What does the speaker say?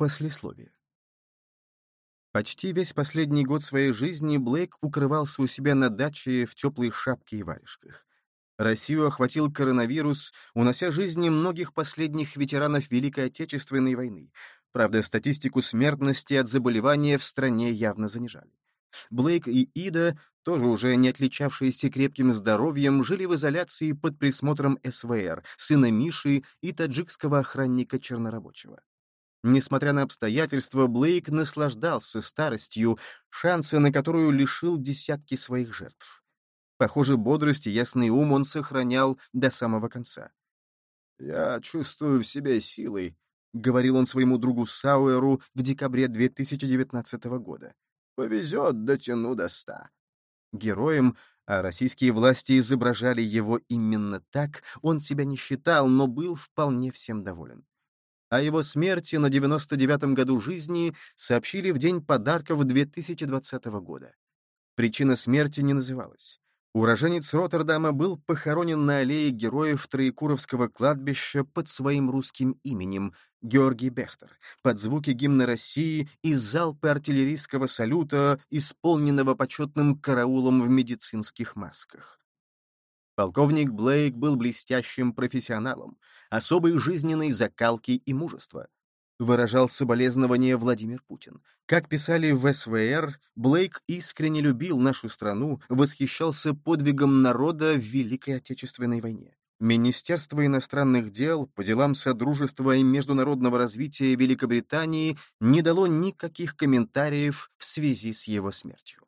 Послесловие. Почти весь последний год своей жизни Блейк укрывался у себя на даче в теплой шапке и варежках. Россию охватил коронавирус, унося жизни многих последних ветеранов Великой Отечественной войны. Правда, статистику смертности от заболевания в стране явно занижали. Блейк и Ида, тоже уже не отличавшиеся крепким здоровьем, жили в изоляции под присмотром СВР, сына Миши и таджикского охранника чернорабочего. Несмотря на обстоятельства, Блейк наслаждался старостью, шансы на которую лишил десятки своих жертв. Похоже, бодрость и ясный ум он сохранял до самого конца. «Я чувствую в себе силой», — говорил он своему другу Сауэру в декабре 2019 года. «Повезет, дотяну до ста». Героем, а российские власти изображали его именно так, он себя не считал, но был вполне всем доволен. О его смерти на 99-м году жизни сообщили в день подарков 2020 года. Причина смерти не называлась. Уроженец Роттердама был похоронен на аллее героев Троекуровского кладбища под своим русским именем Георгий Бехтер, под звуки гимна России и залпы артиллерийского салюта, исполненного почетным караулом в медицинских масках. Полковник Блейк был блестящим профессионалом, особой жизненной закалки и мужества. Выражал соболезнование Владимир Путин. Как писали в СВР, Блейк искренне любил нашу страну, восхищался подвигом народа в Великой Отечественной войне. Министерство иностранных дел по делам Содружества и международного развития Великобритании не дало никаких комментариев в связи с его смертью.